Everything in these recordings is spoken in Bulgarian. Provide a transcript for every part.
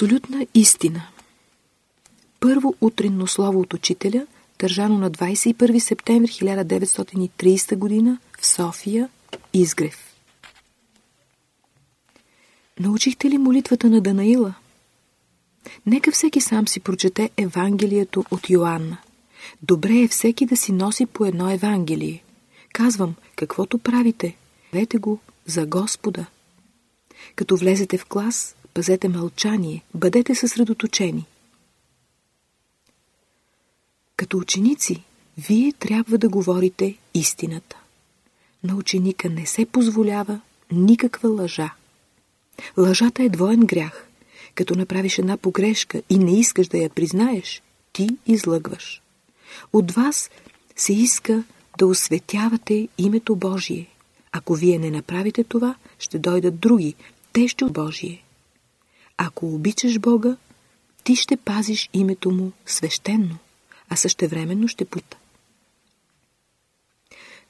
Абсолютна истина Първо утринно слово от учителя, държано на 21 септември 1930 г. в София, Изгрев. Научихте ли молитвата на Данаила? Нека всеки сам си прочете Евангелието от Йоанна. Добре е всеки да си носи по едно Евангелие. Казвам, каквото правите, вете го за Господа. Като влезете в клас, пазете мълчание, бъдете съсредоточени. Като ученици, вие трябва да говорите истината. На ученика не се позволява никаква лъжа. Лъжата е двоен грях. Като направиш една погрешка и не искаш да я признаеш, ти излъгваш. От вас се иска да осветявате името Божие. Ако вие не направите това, ще дойдат други, те ще Божие. Ако обичаш Бога, ти ще пазиш името Му свещенно, а същевременно ще пута.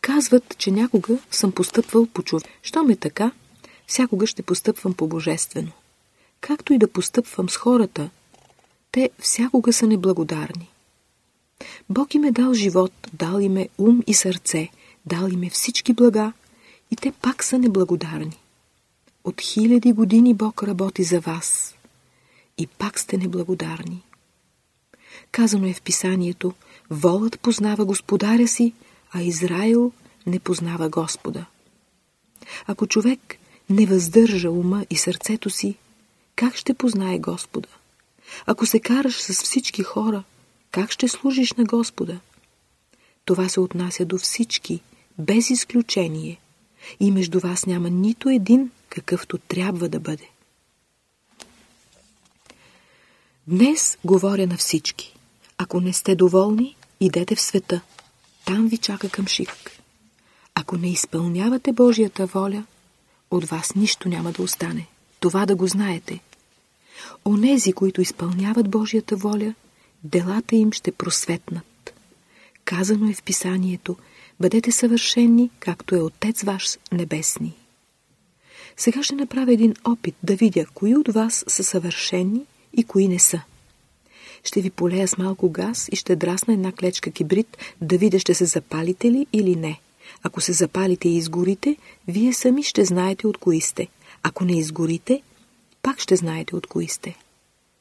Казват, че някога съм постъпвал по човек. Що ме така, всякога ще постъпвам по божествено. Както и да постъпвам с хората, те всякога са неблагодарни. Бог им е дал живот, дал им е ум и сърце, дал им е всички блага и те пак са неблагодарни. От хиляди години Бог работи за вас и пак сте неблагодарни. Казано е в писанието, волът познава господаря си, а Израил не познава Господа. Ако човек не въздържа ума и сърцето си, как ще познае Господа? Ако се караш с всички хора, как ще служиш на Господа? Това се отнася до всички, без изключение. И между вас няма нито един, какъвто трябва да бъде. Днес говоря на всички. Ако не сте доволни, идете в света. Там ви чака къмшик. Ако не изпълнявате Божията воля, от вас нищо няма да остане. Това да го знаете. Онези, които изпълняват Божията воля, делата им ще просветнат. Казано е в писанието, бъдете съвършени, както е Отец ваш небесни. Сега ще направя един опит да видя, кои от вас са съвършени и кои не са. Ще ви полея с малко газ и ще драсна една клечка кибрид, да видя ще се запалите ли или не. Ако се запалите и изгорите, вие сами ще знаете от кои сте. Ако не изгорите, пак ще знаете от кои сте.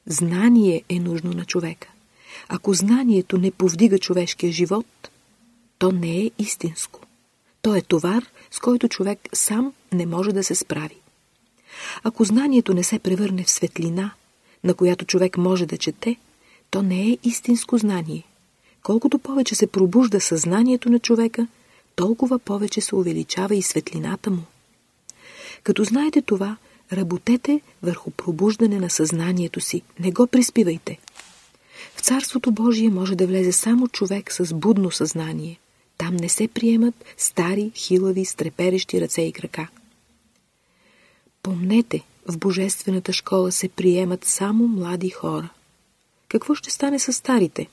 Знание е нужно на човека. Ако знанието не повдига човешкия живот, то не е истинско. То е товар, с който човек сам не може да се справи. Ако знанието не се превърне в светлина, на която човек може да чете, то не е истинско знание. Колкото повече се пробужда съзнанието на човека, толкова повече се увеличава и светлината му. Като знаете това, работете върху пробуждане на съзнанието си, не го приспивайте. В Царството Божие може да влезе само човек с будно съзнание. Там не се приемат стари, хилави, стреперещи ръце и крака. Помнете, в Божествената школа се приемат само млади хора. Какво ще стане с старите?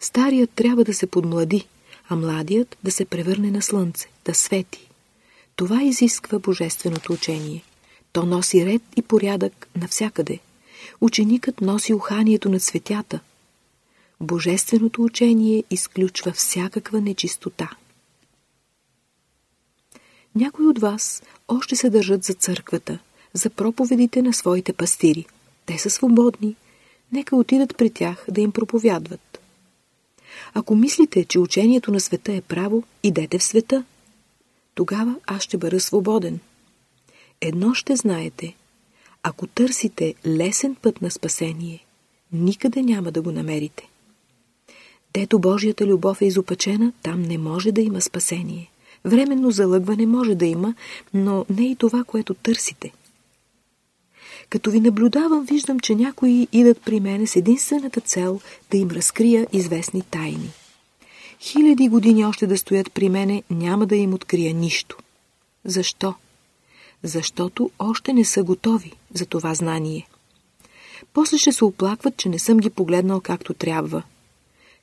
Старият трябва да се подмлади, а младият да се превърне на слънце, да свети. Това изисква божественото учение. То носи ред и порядък навсякъде. Ученикът носи уханието на цветята. Божественото учение изключва всякаква нечистота. Някои от вас още се държат за църквата, за проповедите на своите пастири. Те са свободни. Нека отидат при тях да им проповядват. Ако мислите, че учението на света е право, идете в света. Тогава аз ще бъда свободен. Едно ще знаете. Ако търсите лесен път на спасение, никъде няма да го намерите. Дето Божията любов е изопачена, там не може да има спасение. Временно залъгване може да има, но не и това, което търсите. Като ви наблюдавам, виждам, че някои идат при мене с единствената цел да им разкрия известни тайни. Хиляди години още да стоят при мене, няма да им открия нищо. Защо? Защото още не са готови за това знание. После ще се оплакват, че не съм ги погледнал както трябва.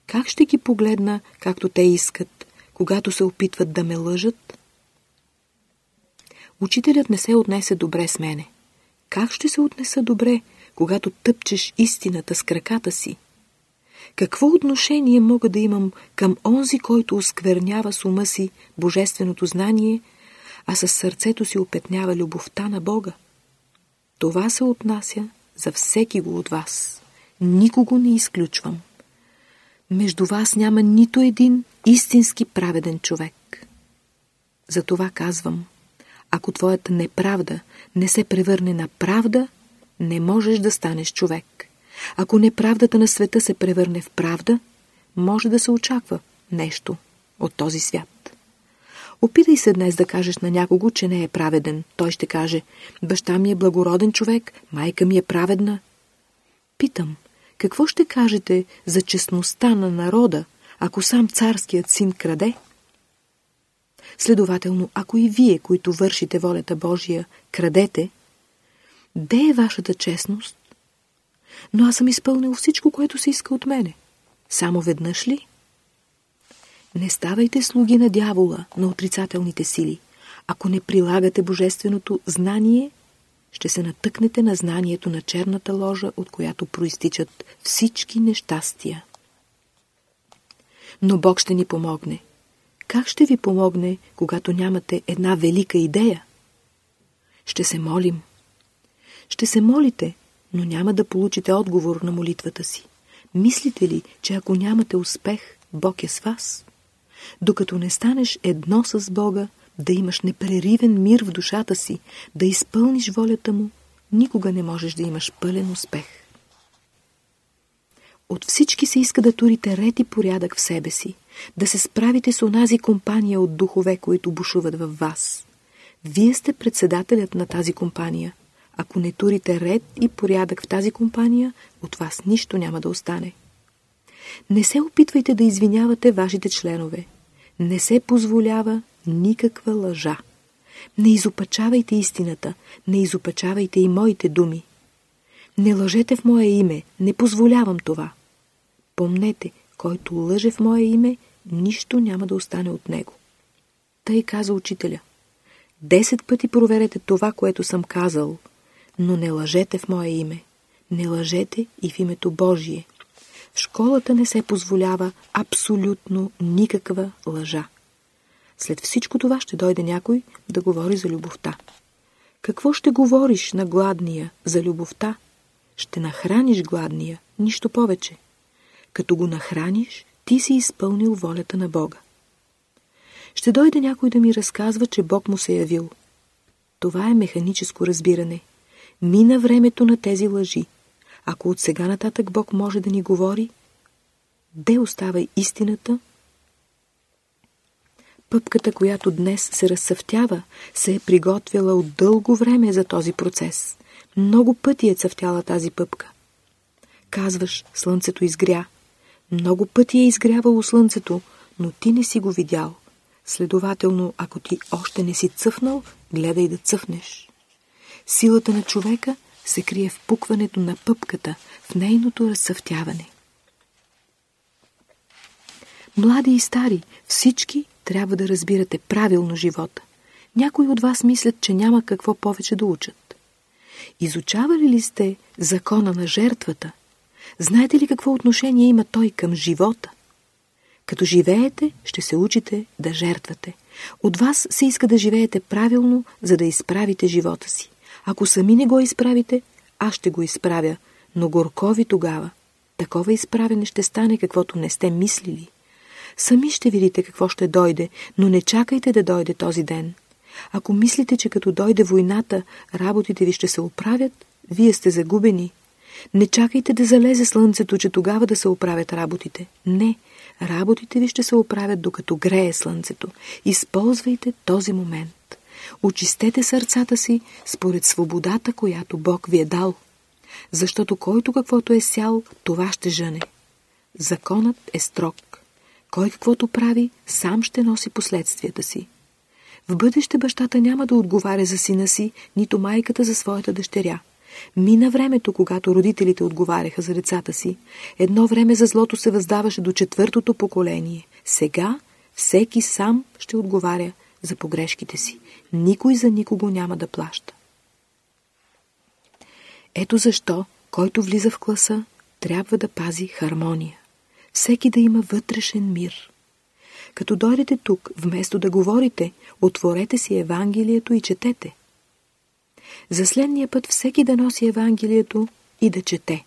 Как ще ги погледна, както те искат, когато се опитват да ме лъжат? Учителят не се отнесе добре с мене. как ще се отнеса добре, когато тъпчеш истината с краката си? Какво отношение мога да имам към онзи, който осквернява с ума си божественото знание, а със сърцето си опетнява любовта на Бога? Това се отнася за всеки го от вас. Никого не изключвам. Между вас няма нито един истински праведен човек. Затова казвам, ако твоята неправда не се превърне на правда, не можеш да станеш човек. Ако неправдата на света се превърне в правда, може да се очаква нещо от този свят. Опитай се днес да кажеш на някого, че не е праведен. Той ще каже, баща ми е благороден човек, майка ми е праведна. Питам, какво ще кажете за честността на народа, ако сам царският син краде? Следователно, ако и вие, които вършите волята Божия, крадете, де е вашата честност? Но аз съм изпълнил всичко, което се иска от мене. Само веднъж ли? Не ставайте слуги на дявола, на отрицателните сили. Ако не прилагате божественото знание, ще се натъкнете на знанието на черната ложа, от която проистичат всички нещастия. Но Бог ще ни помогне. Как ще ви помогне, когато нямате една велика идея? Ще се молим. Ще се молите, но няма да получите отговор на молитвата си. Мислите ли, че ако нямате успех, Бог е с вас? Докато не станеш едно с Бога, да имаш непреривен мир в душата си, да изпълниш волята му, никога не можеш да имаш пълен успех. От всички се иска да турите ред и порядък в себе си, да се справите с онази компания от духове, които бушуват във вас. Вие сте председателят на тази компания. Ако не турите ред и порядък в тази компания, от вас нищо няма да остане. Не се опитвайте да извинявате вашите членове. Не се позволява никаква лъжа. Не изопачавайте истината, не изопачавайте и моите думи. Не лъжете в мое име, не позволявам това. Помнете, който лъже в мое име, нищо няма да остане от него. Тъй каза учителя. Десет пъти проверете това, което съм казал, но не лъжете в мое име. Не лъжете и в името Божие. В школата не се позволява абсолютно никаква лъжа. След всичко това ще дойде някой да говори за любовта. Какво ще говориш на гладния за любовта? Ще нахраниш гладния, нищо повече. Като го нахраниш, ти си изпълнил волята на Бога. Ще дойде някой да ми разказва, че Бог му се е явил. Това е механическо разбиране. Мина времето на тези лъжи. Ако от сега нататък Бог може да ни говори, де остава истината Пъпката, която днес се разсъвтява, се е приготвила от дълго време за този процес. Много пъти е цъфтяла тази пъпка. Казваш, слънцето изгря. Много пъти е изгрявало слънцето, но ти не си го видял. Следователно, ако ти още не си цъфнал, гледай да цъфнеш. Силата на човека се крие в пукването на пъпката, в нейното разсъвтяване. Млади и стари, всички трябва да разбирате правилно живота. Някои от вас мислят, че няма какво повече да учат. Изучавали ли сте закона на жертвата? Знаете ли какво отношение има той към живота? Като живеете, ще се учите да жертвате. От вас се иска да живеете правилно, за да изправите живота си. Ако сами не го изправите, аз ще го изправя, но горкови тогава. Такова изправене ще стане, каквото не сте мислили. Сами ще видите какво ще дойде, но не чакайте да дойде този ден. Ако мислите, че като дойде войната, работите ви ще се оправят, вие сте загубени. Не чакайте да залезе слънцето, че тогава да се оправят работите. Не, работите ви ще се оправят докато грее слънцето. Използвайте този момент. Очистете сърцата си според свободата, която Бог ви е дал. Защото който каквото е сял, това ще жъне. Законът е строг. Кой каквото прави, сам ще носи последствията си. В бъдеще бащата няма да отговаря за сина си, нито майката за своята дъщеря. Мина времето, когато родителите отговаряха за децата си. Едно време за злото се въздаваше до четвъртото поколение. Сега всеки сам ще отговаря за погрешките си. Никой за никого няма да плаща. Ето защо, който влиза в класа, трябва да пази хармония. Всеки да има вътрешен мир. Като дойдете тук, вместо да говорите, отворете си Евангелието и четете. За следния път всеки да носи Евангелието и да чете.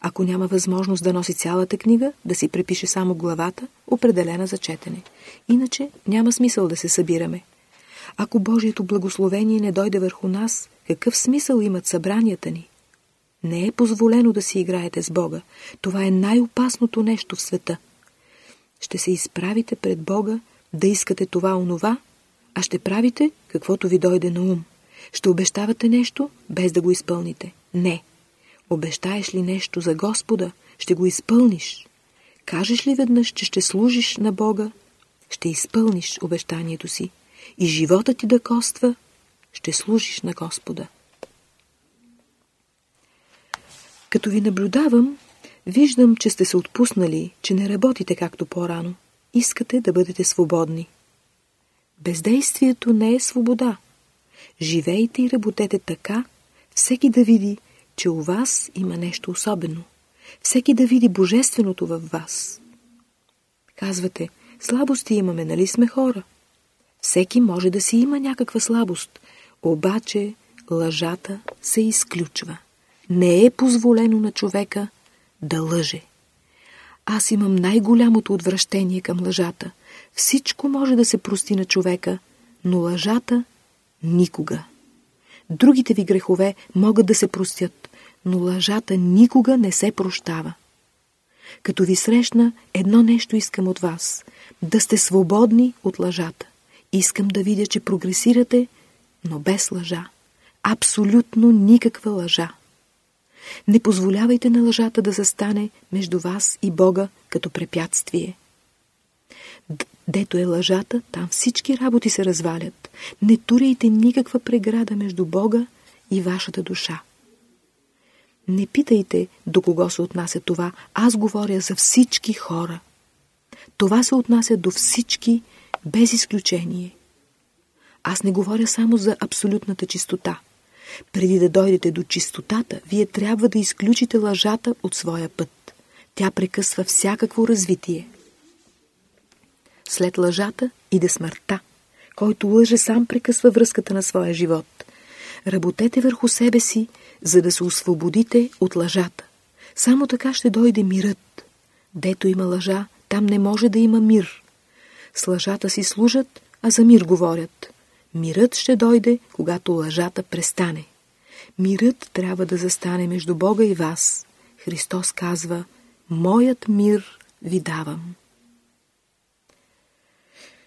Ако няма възможност да носи цялата книга, да си препише само главата, определена за четене. Иначе няма смисъл да се събираме. Ако Божието благословение не дойде върху нас, какъв смисъл имат събранията ни? Не е позволено да си играете с Бога. Това е най-опасното нещо в света. Ще се изправите пред Бога да искате това онова, а ще правите каквото ви дойде на ум. Ще обещавате нещо, без да го изпълните. Не. Обещаеш ли нещо за Господа, ще го изпълниш. Кажеш ли веднъж, че ще служиш на Бога, ще изпълниш обещанието си. И живота ти да коства, ще служиш на Господа. Като ви наблюдавам, виждам, че сте се отпуснали, че не работите както по-рано. Искате да бъдете свободни. Бездействието не е свобода. Живейте и работете така, всеки да види, че у вас има нещо особено. Всеки да види божественото във вас. Казвате, слабости имаме, нали сме хора? Всеки може да си има някаква слабост, обаче лъжата се изключва. Не е позволено на човека да лъже. Аз имам най-голямото отвращение към лъжата. Всичко може да се прости на човека, но лъжата никога. Другите ви грехове могат да се простят, но лъжата никога не се прощава. Като ви срещна, едно нещо искам от вас – да сте свободни от лъжата. Искам да видя, че прогресирате, но без лъжа. Абсолютно никаква лъжа. Не позволявайте на лъжата да застане между вас и Бога като препятствие. Дето е лъжата, там всички работи се развалят. Не туряйте никаква преграда между Бога и вашата душа. Не питайте до кого се отнася това. Аз говоря за всички хора. Това се отнася до всички, без изключение. Аз не говоря само за абсолютната чистота. Преди да дойдете до чистотата, вие трябва да изключите лъжата от своя път. Тя прекъсва всякакво развитие. След лъжата иде смъртта. Който лъже сам прекъсва връзката на своя живот. Работете върху себе си, за да се освободите от лъжата. Само така ще дойде мирът. Дето има лъжа, там не може да има мир. С лъжата си служат, а за мир говорят. Мирът ще дойде, когато лъжата престане. Мирът трябва да застане между Бога и вас. Христос казва, Моят мир ви давам.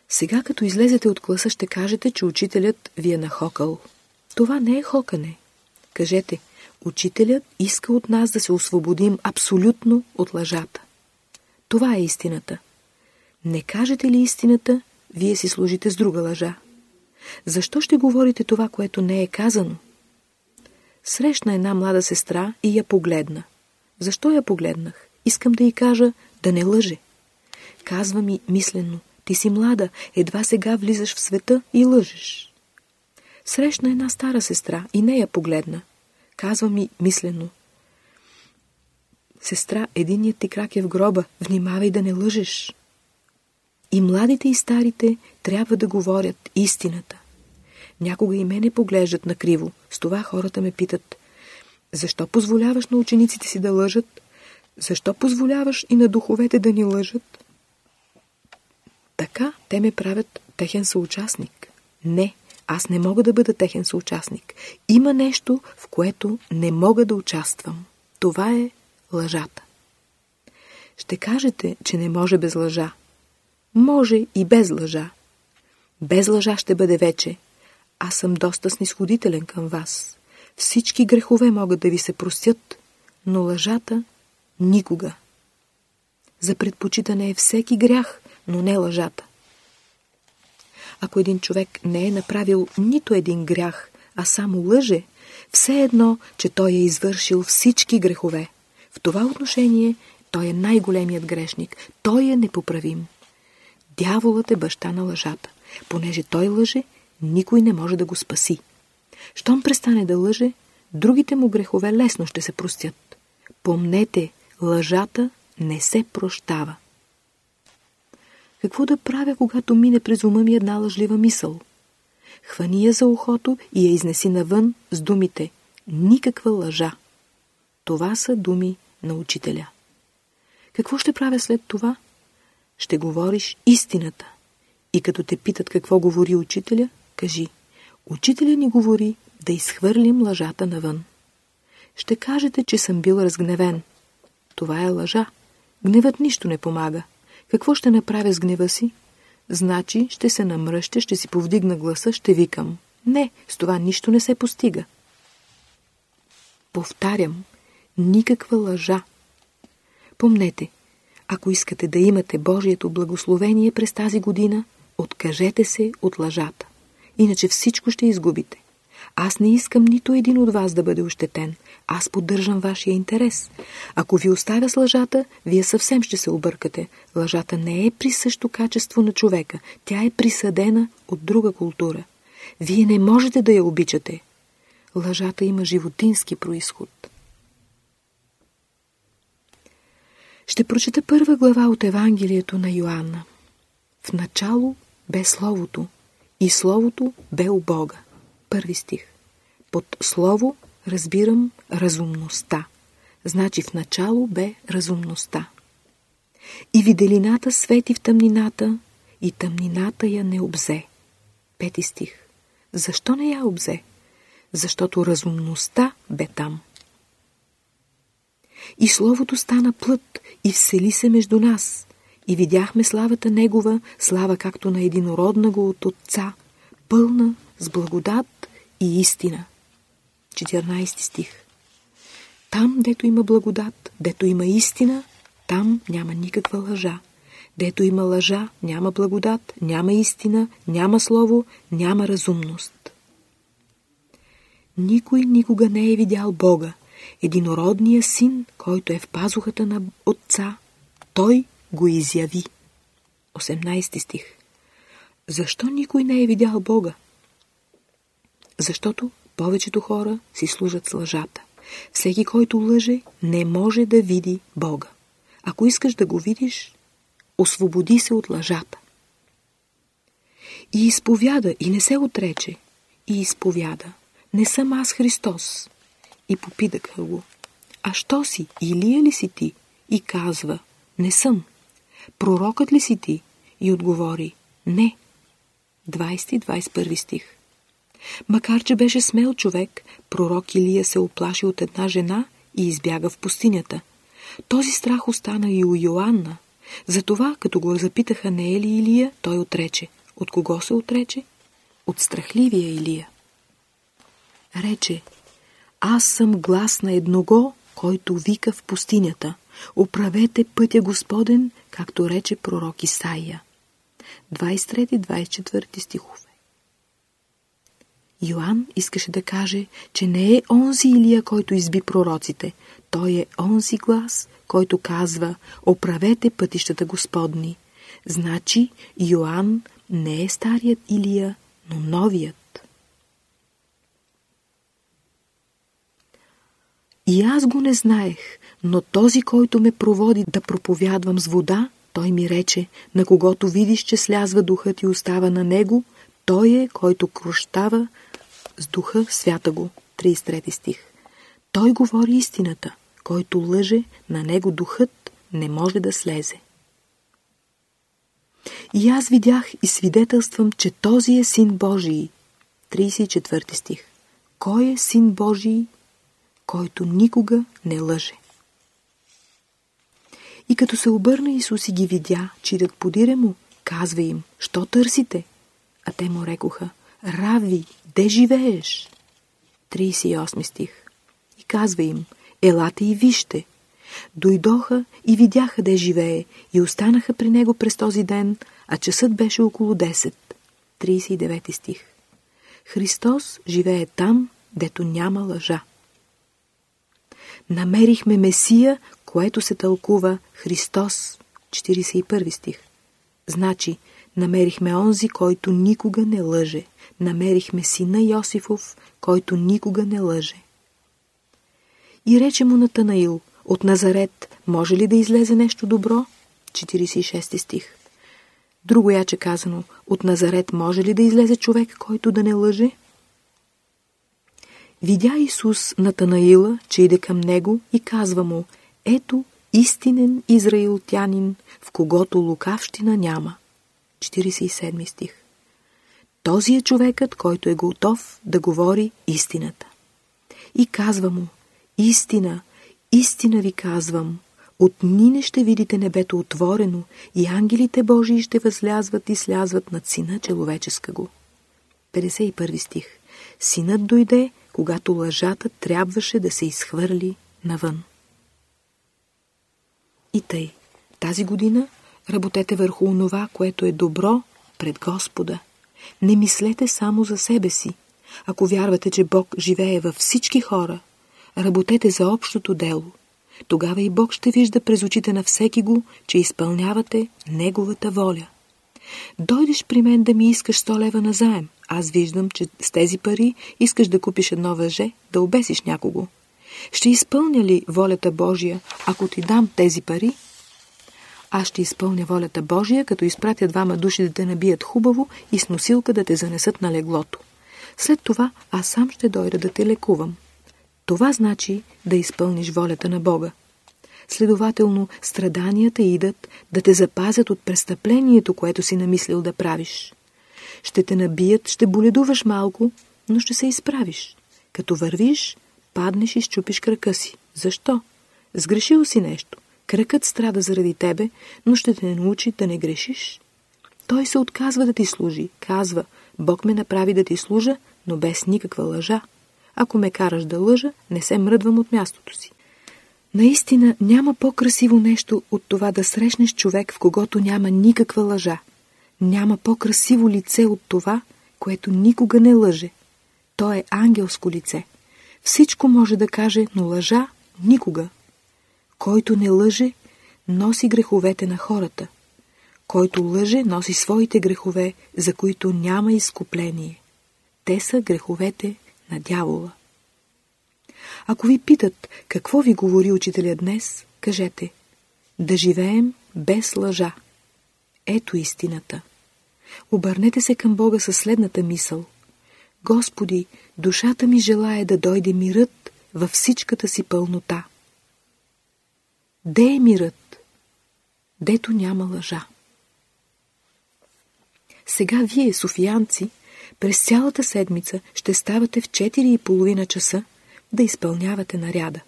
Сега, като излезете от класа, ще кажете, че учителят ви е нахокал. Това не е хокане. Кажете, учителят иска от нас да се освободим абсолютно от лъжата. Това е истината. Не кажете ли истината, вие си служите с друга лъжа. Защо ще говорите това, което не е казано? Срещна една млада сестра и я погледна. Защо я погледнах? Искам да й кажа да не лъже. Казва ми мислено, ти си млада, едва сега влизаш в света и лъжеш. Срещна една стара сестра и не я погледна. Казва ми мислено. Сестра, единият ти крак е в гроба, внимавай да не лъжеш. И младите и старите трябва да говорят истината. Някога и мене поглеждат накриво. С това хората ме питат. Защо позволяваш на учениците си да лъжат? Защо позволяваш и на духовете да ни лъжат? Така те ме правят техен съучастник. Не, аз не мога да бъда техен съучастник. Има нещо, в което не мога да участвам. Това е лъжата. Ще кажете, че не може без лъжа. Може и без лъжа. Без лъжа ще бъде вече. Аз съм доста снисходителен към вас. Всички грехове могат да ви се простят, но лъжата никога. За предпочитане е всеки грях, но не лъжата. Ако един човек не е направил нито един грях, а само лъже, все едно, че той е извършил всички грехове. В това отношение той е най-големият грешник. Той е непоправим. Дяволът е баща на лъжата. Понеже той лъже, никой не може да го спаси. Щом престане да лъже, другите му грехове лесно ще се простят. Помнете, лъжата не се прощава. Какво да правя, когато мине през ума ми една лъжлива мисъл? Хвани я за ухото и я изнеси навън с думите «Никаква лъжа». Това са думи на учителя. Какво ще правя след това? Ще говориш истината. И като те питат какво говори учителя, кажи Учителя ни говори да изхвърлим лъжата навън. Ще кажете, че съм бил разгневен. Това е лъжа. Гневът нищо не помага. Какво ще направя с гнева си? Значи ще се намръща, ще си повдигна гласа, ще викам. Не, с това нищо не се постига. Повтарям, никаква лъжа. Помнете, ако искате да имате Божието благословение през тази година, откажете се от лъжата. Иначе всичко ще изгубите. Аз не искам нито един от вас да бъде ощетен. Аз поддържам вашия интерес. Ако ви оставя с лъжата, вие съвсем ще се объркате. Лъжата не е присъщо качество на човека. Тя е присъдена от друга култура. Вие не можете да я обичате. Лъжата има животински происход. Ще прочета първа глава от Евангелието на Йоанна. В начало бе Словото и Словото бе у Бога. Първи стих. Под Слово разбирам разумността. Значи в начало бе разумността. И виделината свети в тъмнината, и тъмнината я не обзе. Пети стих. Защо не я обзе? Защото разумността бе там. И Словото стана плът и всели се между нас. И видяхме славата Негова, слава както на единородна го от Отца, пълна с благодат и истина. 14 стих Там, дето има благодат, дето има истина, там няма никаква лъжа. Дето има лъжа, няма благодат, няма истина, няма слово, няма разумност. Никой никога не е видял Бога, единородния син, който е в пазухата на Отца, той го изяви. 18 стих Защо никой не е видял Бога? Защото повечето хора си служат с лъжата. Всеки, който лъже, не може да види Бога. Ако искаш да го видиш, освободи се от лъжата. И изповяда, и не се отрече. И изповяда. Не съм аз Христос. И попитаха го. А що си? Илия ли си ти? И казва. Не съм. Пророкът ли си ти? И отговори. Не. 20-21 стих. Макар, че беше смел човек, пророк Илия се оплаши от една жена и избяга в пустинята. Този страх остана и у Йоанна. Затова, като го запитаха не е ли Илия, той отрече. От кого се отрече? От страхливия Илия. Рече, аз съм глас на едного, който вика в пустинята. Оправете пътя Господен, както рече пророк Исаия. 23-24 стихове. Йоанн искаше да каже, че не е онзи Илия, който изби пророците. Той е онзи глас, който казва «Оправете пътищата Господни». Значи Йоанн не е старият Илия, но новият. И аз го не знаех, но този, който ме проводи да проповядвам с вода, той ми рече, на когото видиш, че слязва духът и остава на него, той е, който крощава с духа свята го. 33 стих. Той говори истината. Който лъже, на него духът не може да слезе. И аз видях и свидетелствам, че този е син Божий. 34 стих. Кой е син Божий, който никога не лъже? И като се обърна Исус и ги видя, чират подире му, казва им, що търсите? А те му рекоха, Рави, де живееш? 38 стих. И казва им, елате и вижте. Дойдоха и видяха де живее и останаха при него през този ден, а часът беше около 10. 39 стих. Христос живее там, дето няма лъжа. Намерихме Месия, което се тълкува Христос. 41 стих. Значи, намерихме онзи, който никога не лъже намерихме сина Йосифов, който никога не лъже. И рече му на Танаил, от Назарет може ли да излезе нещо добро? 46 стих. Друго яче казано, от Назарет може ли да излезе човек, който да не лъже? Видя Исус на Танаила, че иде към него и казва му, ето истинен израилтянин, в когото лукавщина няма. 47 стих. Този е човекът, който е готов да говори истината. И казва му, истина, истина ви казвам, от нине ще видите небето отворено и ангелите Божии ще възлязват и слязват над сина човеческа го. 51 стих. Синът дойде, когато лъжата трябваше да се изхвърли навън. И тъй, тази година работете върху онова, което е добро пред Господа. Не мислете само за себе си. Ако вярвате, че Бог живее във всички хора, работете за общото дело. Тогава и Бог ще вижда през очите на всеки го, че изпълнявате Неговата воля. Дойдеш при мен да ми искаш 100 лева на заем. Аз виждам, че с тези пари искаш да купиш едно въже, да обесиш някого. Ще изпълня ли волята Божия, ако ти дам тези пари? Аз ще изпълня волята Божия, като изпратя двама души да те набият хубаво и с носилка да те занесат на леглото. След това аз сам ще дойда да те лекувам. Това значи да изпълниш волята на Бога. Следователно, страданията идат да те запазят от престъплението, което си намислил да правиш. Ще те набият, ще боледуваш малко, но ще се изправиш. Като вървиш, паднеш и щупиш крака си. Защо? Сгрешил си нещо. Кръкът страда заради тебе, но ще те научи да не грешиш. Той се отказва да ти служи. Казва, Бог ме направи да ти служа, но без никаква лъжа. Ако ме караш да лъжа, не се мръдвам от мястото си. Наистина няма по-красиво нещо от това да срещнеш човек, в когото няма никаква лъжа. Няма по-красиво лице от това, което никога не лъже. То е ангелско лице. Всичко може да каже, но лъжа никога. Който не лъже, носи греховете на хората. Който лъже, носи своите грехове, за които няма изкупление. Те са греховете на дявола. Ако ви питат какво ви говори учителя днес, кажете да живеем без лъжа. Ето истината. Обърнете се към Бога със следната мисъл. Господи, душата ми желая да дойде мирът във всичката си пълнота. Де е мирът? Дето няма лъжа. Сега вие, софиянци, през цялата седмица ще ставате в 4 и половина часа да изпълнявате наряда.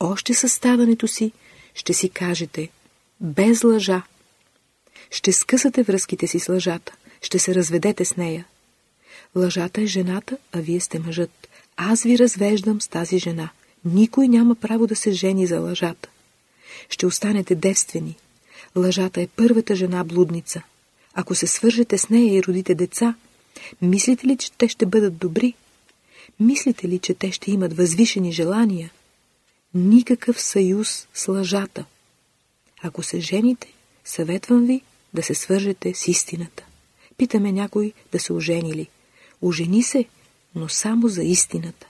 Още със ставането си ще си кажете без лъжа. Ще скъсате връзките си с лъжата, ще се разведете с нея. Лъжата е жената, а вие сте мъжът. Аз ви развеждам с тази жена. Никой няма право да се жени за лъжата. Ще останете девствени. Лъжата е първата жена блудница. Ако се свържете с нея и родите деца, мислите ли, че те ще бъдат добри? Мислите ли, че те ще имат възвишени желания? Никакъв съюз с лъжата. Ако се жените, съветвам ви да се свържете с истината. Питаме някой да се ожени ли. Ожени се, но само за истината.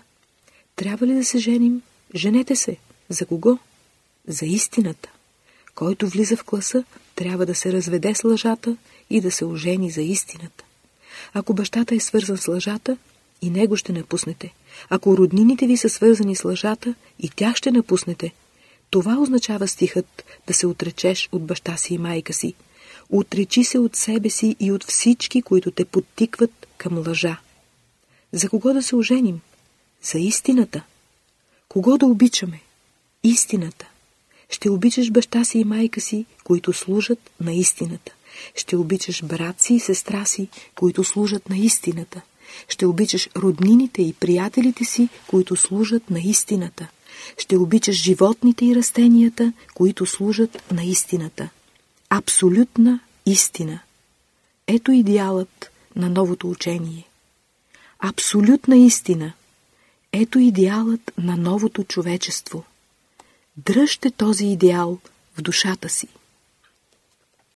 Трябва ли да се женим? Женете се. За кого? За истината. Който влиза в класа, трябва да се разведе с лъжата и да се ожени за истината. Ако бащата е свързан с лъжата, и него ще напуснете. Ако роднините ви са свързани с лъжата, и тях ще напуснете. Това означава стихът да се отречеш от баща си и майка си. Отречи се от себе си и от всички, които те подтикват към лъжа. За кого да се оженим? За истината. Кого да обичаме? Истината. Ще обичаш баща си и майка си, които служат на истината. Ще обичаш брат си и сестра си, които служат на истината. Ще обичаш роднините и приятелите си, които служат на истината. Ще обичаш животните и растенията, които служат на истината. Абсолютна истина. Ето идеалът на новото учение. Абсолютна истина. Ето идеалът на новото човечество. Дръжте този идеал в душата си.